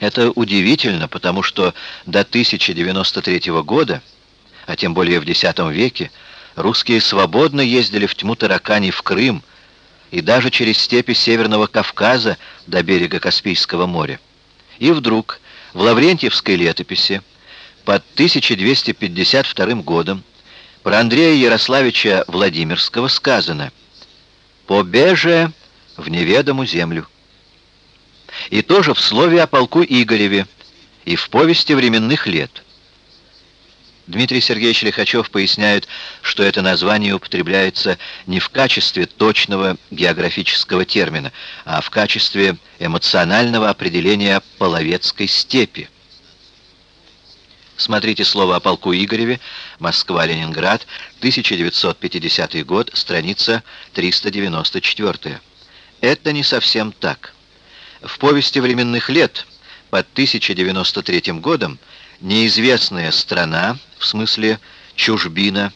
Это удивительно, потому что до 1093 года, а тем более в X веке, русские свободно ездили в тьму таракани в Крым и даже через степи Северного Кавказа до берега Каспийского моря. И вдруг в Лаврентьевской летописи под 1252 годом про Андрея Ярославича Владимирского сказано «Побеже в неведому землю». И тоже в слове о полку Игореве и в повести временных лет. Дмитрий Сергеевич Лихачев поясняет, что это название употребляется не в качестве точного географического термина, а в качестве эмоционального определения половецкой степи. Смотрите слово о полку Игореве, Москва-Ленинград, 1950 год, страница 394. Это не совсем так. В повести временных лет под 1093 годом неизвестная страна, в смысле чужбина,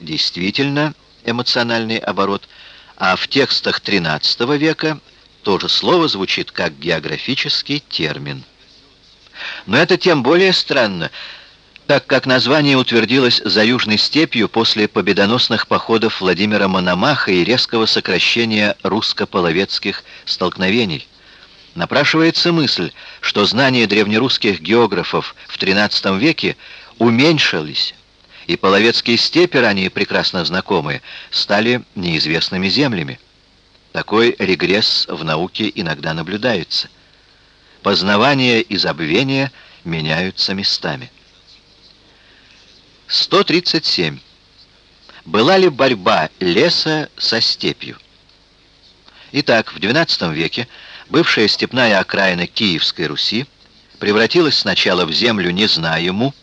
действительно эмоциональный оборот, а в текстах XIII века то же слово звучит как географический термин. Но это тем более странно, так как название утвердилось за Южной степью после победоносных походов Владимира Мономаха и резкого сокращения русско-половецких столкновений – Напрашивается мысль, что знания древнерусских географов в XIII веке уменьшились, и половецкие степи, ранее прекрасно знакомые, стали неизвестными землями. Такой регресс в науке иногда наблюдается. Познавание и забвение меняются местами. 137. Была ли борьба леса со степью? Итак, в XII веке Бывшая степная окраина Киевской Руси превратилась сначала в землю незнаему,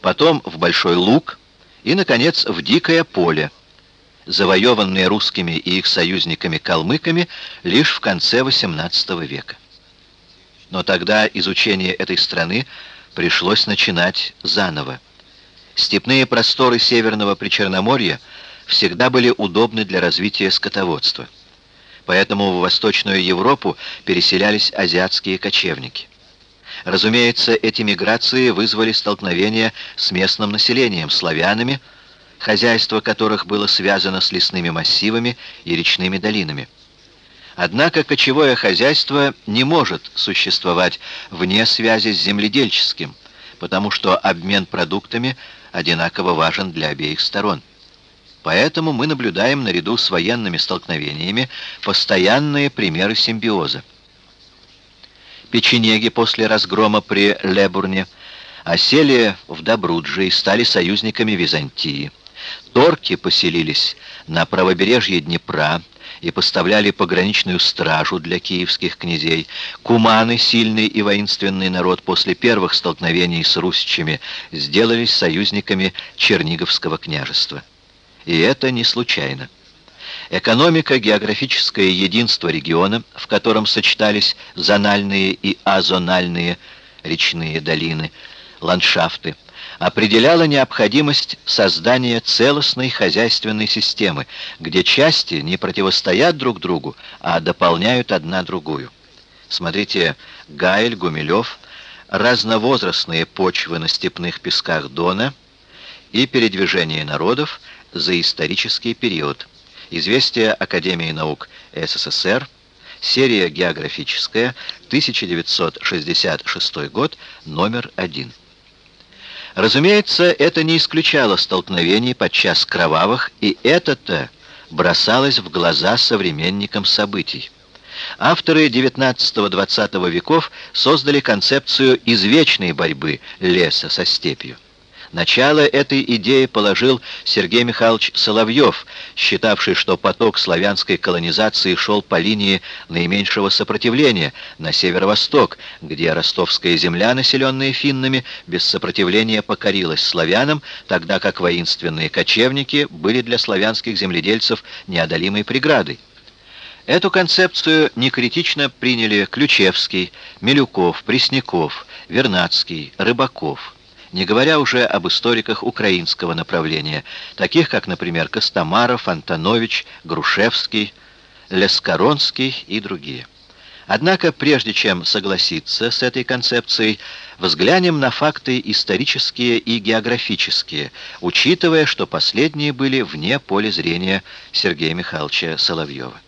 потом в Большой Луг и, наконец, в Дикое поле, завоеванное русскими и их союзниками-калмыками лишь в конце XVIII века. Но тогда изучение этой страны пришлось начинать заново. Степные просторы Северного Причерноморья всегда были удобны для развития скотоводства поэтому в Восточную Европу переселялись азиатские кочевники. Разумеется, эти миграции вызвали столкновения с местным населением, славянами, хозяйство которых было связано с лесными массивами и речными долинами. Однако кочевое хозяйство не может существовать вне связи с земледельческим, потому что обмен продуктами одинаково важен для обеих сторон. Поэтому мы наблюдаем наряду с военными столкновениями постоянные примеры симбиоза. Печенеги после разгрома при Лебурне осели в Добрудже и стали союзниками Византии. Торки поселились на правобережье Днепра и поставляли пограничную стражу для киевских князей. Куманы, сильный и воинственный народ, после первых столкновений с русичами сделались союзниками Черниговского княжества. И это не случайно. Экономика, географическое единство региона, в котором сочетались зональные и азональные речные долины, ландшафты, определяла необходимость создания целостной хозяйственной системы, где части не противостоят друг другу, а дополняют одна другую. Смотрите Гайль, Гумилев, разновозрастные почвы на степных песках Дона и передвижение народов – за исторический период. Известие Академии наук СССР, серия географическая, 1966 год, номер один. Разумеется, это не исключало столкновений подчас кровавых, и это-то бросалось в глаза современникам событий. Авторы XIX-XX веков создали концепцию извечной борьбы леса со степью. Начало этой идеи положил Сергей Михайлович Соловьев, считавший, что поток славянской колонизации шел по линии наименьшего сопротивления на северо-восток, где ростовская земля, населенная финнами, без сопротивления покорилась славянам, тогда как воинственные кочевники были для славянских земледельцев неодолимой преградой. Эту концепцию некритично приняли Ключевский, Милюков, Пресняков, Вернадский, Рыбаков не говоря уже об историках украинского направления, таких как, например, Костомаров, Антонович, Грушевский, Лескоронский и другие. Однако, прежде чем согласиться с этой концепцией, взглянем на факты исторические и географические, учитывая, что последние были вне поля зрения Сергея Михайловича Соловьева.